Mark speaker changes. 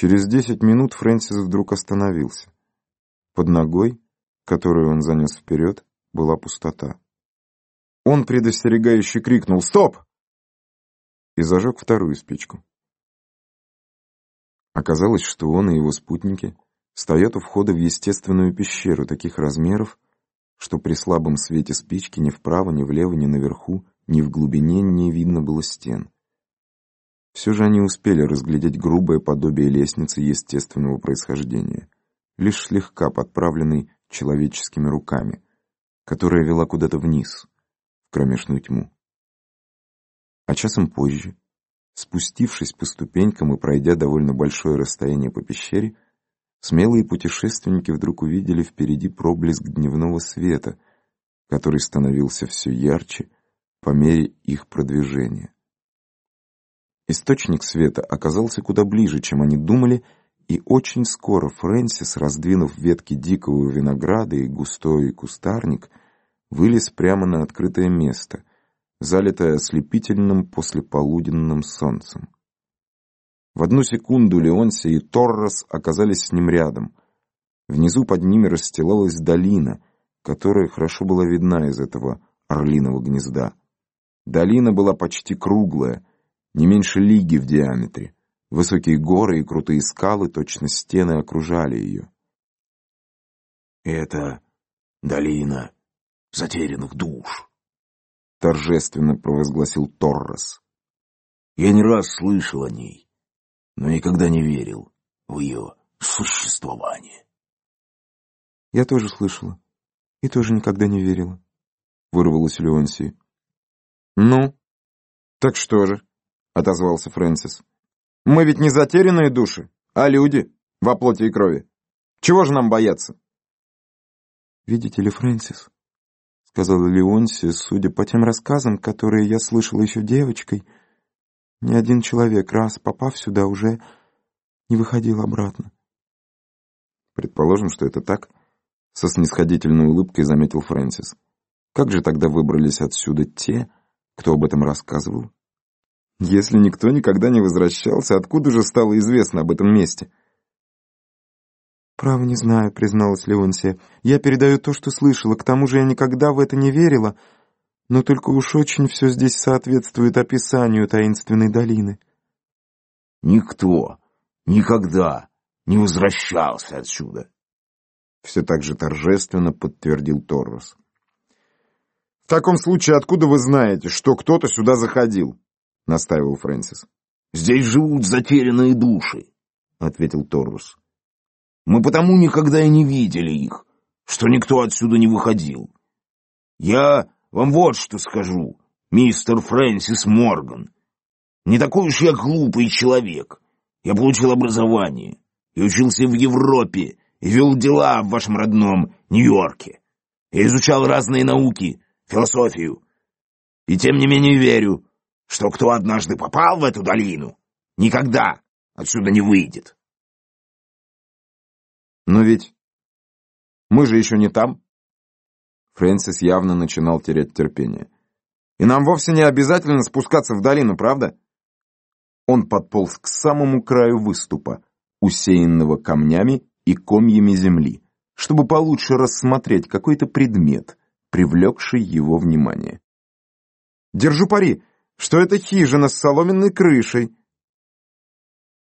Speaker 1: Через десять минут Фрэнсис вдруг остановился. Под ногой, которую он занес вперед, была пустота. Он предостерегающе крикнул «Стоп!» и зажег вторую спичку. Оказалось, что он и его спутники стоят у входа в естественную пещеру таких размеров, что при слабом свете спички ни вправо, ни влево, ни наверху, ни в глубине не видно было стен. Все же они успели разглядеть грубое подобие лестницы естественного происхождения, лишь слегка подправленной человеческими руками, которая вела куда-то вниз, в кромешную тьму. А часом позже, спустившись по ступенькам и пройдя довольно большое расстояние по пещере, смелые путешественники вдруг увидели впереди проблеск дневного света, который становился все ярче по мере их продвижения. Источник света оказался куда ближе, чем они думали, и очень скоро Фрэнсис, раздвинув ветки дикого винограда и густой кустарник, вылез прямо на открытое место, залитое ослепительным послеполуденным солнцем. В одну секунду Леонсия и Торрос оказались с ним рядом. Внизу под ними расстилалась долина, которая хорошо была видна из этого орлиного гнезда. Долина была почти круглая, не меньше лиги в диаметре. Высокие горы и крутые скалы, точно стены, окружали ее.
Speaker 2: «Это долина затерянных душ», —
Speaker 1: торжественно провозгласил Торрес.
Speaker 2: «Я не раз слышал о ней, но никогда не верил в ее существование».
Speaker 1: «Я тоже слышала и тоже никогда не верила», — вырвалась Леонсия. «Ну, так что же?» — отозвался Фрэнсис. «Мы ведь не затерянные души, а люди во плоти и крови. Чего же нам бояться?» «Видите ли, Фрэнсис», — сказала Леонсия, судя по тем рассказам, которые я слышала еще девочкой, ни один человек, раз попав сюда, уже не выходил обратно. «Предположим, что это так», — со снисходительной улыбкой заметил Фрэнсис. «Как же тогда выбрались отсюда те, кто об этом рассказывал?» Если никто никогда не возвращался, откуда же стало известно об этом месте? «Право не знаю», — призналась Леонсия. «Я передаю то, что слышала, к тому же я никогда в это не верила, но только уж очень все здесь соответствует описанию таинственной долины».
Speaker 2: «Никто никогда не возвращался отсюда», — все так же торжественно подтвердил Торрос.
Speaker 1: «В таком случае откуда вы знаете, что кто-то сюда заходил?» — настаивал Фрэнсис.
Speaker 2: «Здесь живут затерянные души», — ответил Торрус. «Мы потому никогда и не видели их, что никто отсюда не выходил. Я вам вот что скажу, мистер Фрэнсис Морган. Не такой уж я глупый человек. Я получил образование и учился в Европе, и вел дела в вашем родном Нью-Йорке. Я изучал разные науки, философию. И тем не менее верю, что кто однажды попал в эту долину, никогда отсюда не выйдет.
Speaker 1: Но ведь мы же еще не там. Фрэнсис явно начинал терять терпение. И нам вовсе не обязательно спускаться в долину, правда? Он подполз к самому краю выступа, усеянного камнями и комьями земли, чтобы получше рассмотреть какой-то предмет, привлекший его внимание. «Держу пари, что это хижина с соломенной крышей»,